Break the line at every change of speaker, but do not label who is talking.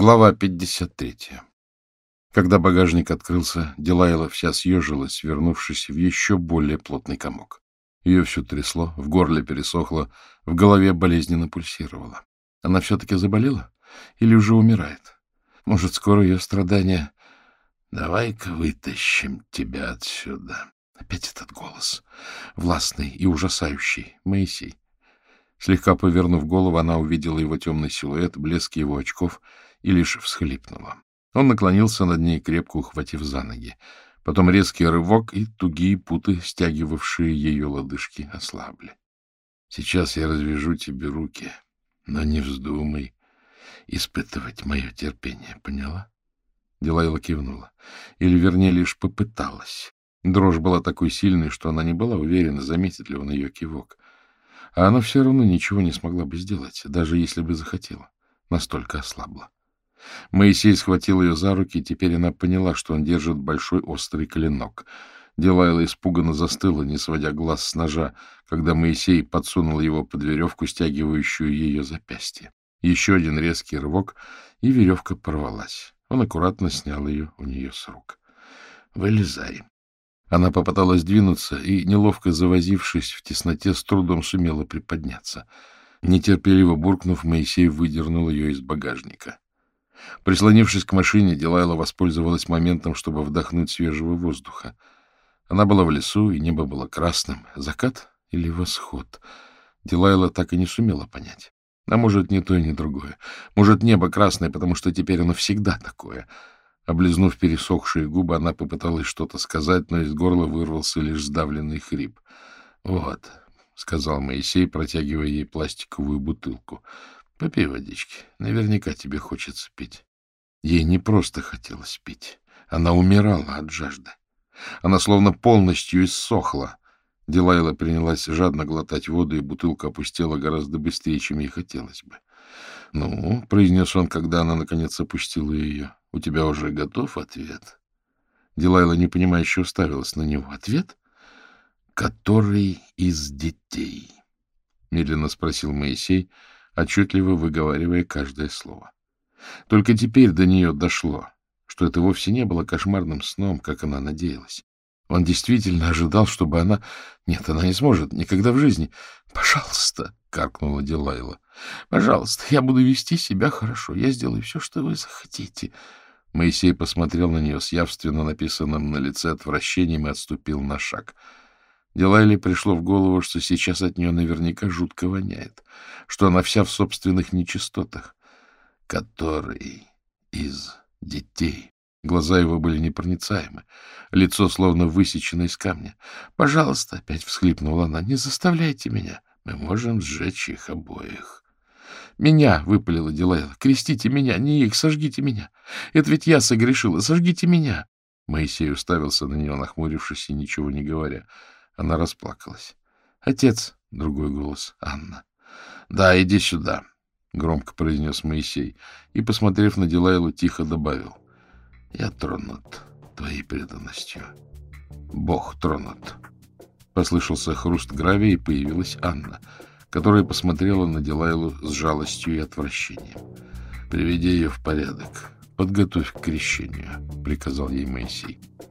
Глава 53. Когда багажник открылся, Дилайла вся съежилась, вернувшись в еще более плотный комок. Ее все трясло, в горле пересохло, в голове болезненно пульсировало. Она все-таки заболела? Или уже умирает? Может, скоро ее страдания... Давай-ка вытащим тебя отсюда. Опять этот голос. Властный и ужасающий. Моисей. Слегка повернув голову, она увидела его темный силуэт, блеск его очков — и лишь всхлипнула. Он наклонился над ней, крепко ухватив за ноги. Потом резкий рывок, и тугие путы, стягивавшие ее лодыжки, ослабли. — Сейчас я развяжу тебе руки, но не вздумай испытывать мое терпение, поняла? Дилайла кивнула. Или, вернее, лишь попыталась. Дрожь была такой сильной, что она не была уверена, заметит ли он ее кивок. А она все равно ничего не смогла бы сделать, даже если бы захотела. Настолько ослабла. Моисей схватил ее за руки, и теперь она поняла, что он держит большой острый клинок. Делайла испуганно застыла, не сводя глаз с ножа, когда Моисей подсунул его под веревку, стягивающую ее запястье. Еще один резкий рывок, и веревка порвалась. Он аккуратно снял ее у нее с рук. — Вылезай. Она попыталась двинуться и, неловко завозившись в тесноте, с трудом сумела приподняться. Нетерпеливо буркнув, Моисей выдернул ее из багажника. Прислонившись к машине, Дилайла воспользовалась моментом, чтобы вдохнуть свежего воздуха. Она была в лесу, и небо было красным. Закат или восход? Дилайла так и не сумела понять. А может, ни то и ни другое. Может, небо красное, потому что теперь оно всегда такое. Облизнув пересохшие губы, она попыталась что-то сказать, но из горла вырвался лишь сдавленный хрип. — Вот, — сказал Моисей, протягивая ей пластиковую бутылку. Попей водички. Наверняка тебе хочется пить. Ей не просто хотелось пить. Она умирала от жажды. Она словно полностью иссохла. Дилайла принялась жадно глотать воду, и бутылка опустела гораздо быстрее, чем ей хотелось бы. — Ну, — произнес он, когда она, наконец, опустила ее, — у тебя уже готов ответ? Дилайла непонимающе уставилась на него. — Ответ? — Который из детей? — медленно спросил Моисей, — отчетливо выговаривая каждое слово. Только теперь до нее дошло, что это вовсе не было кошмарным сном, как она надеялась. Он действительно ожидал, чтобы она... Нет, она не сможет никогда в жизни. «Пожалуйста», — каркнула Дилайла, — «пожалуйста, я буду вести себя хорошо. Я сделаю все, что вы захотите». Моисей посмотрел на нее с явственно написанным на лице отвращением и отступил на шаг — Дилайле пришло в голову, что сейчас от нее наверняка жутко воняет, что она вся в собственных нечистотах. Который из детей? Глаза его были непроницаемы, лицо словно высечено из камня. — Пожалуйста, — опять всхлипнула она, — не заставляйте меня. Мы можем сжечь их обоих. — Меня, — выпалила Дилайла, — крестите меня, не их, сожгите меня. Это ведь я согрешила, сожгите меня. Моисей уставился на нее, нахмурившись и ничего не говоря. Она расплакалась. — Отец, — другой голос, — Анна. — Да, иди сюда, — громко произнес Моисей и, посмотрев на Дилайлу, тихо добавил. — Я тронут твоей преданностью. Бог тронут. Послышался хруст гравия, и появилась Анна, которая посмотрела на Дилайлу с жалостью и отвращением. — Приведи ее в порядок. Подготовь к крещению, — приказал ей Моисей. —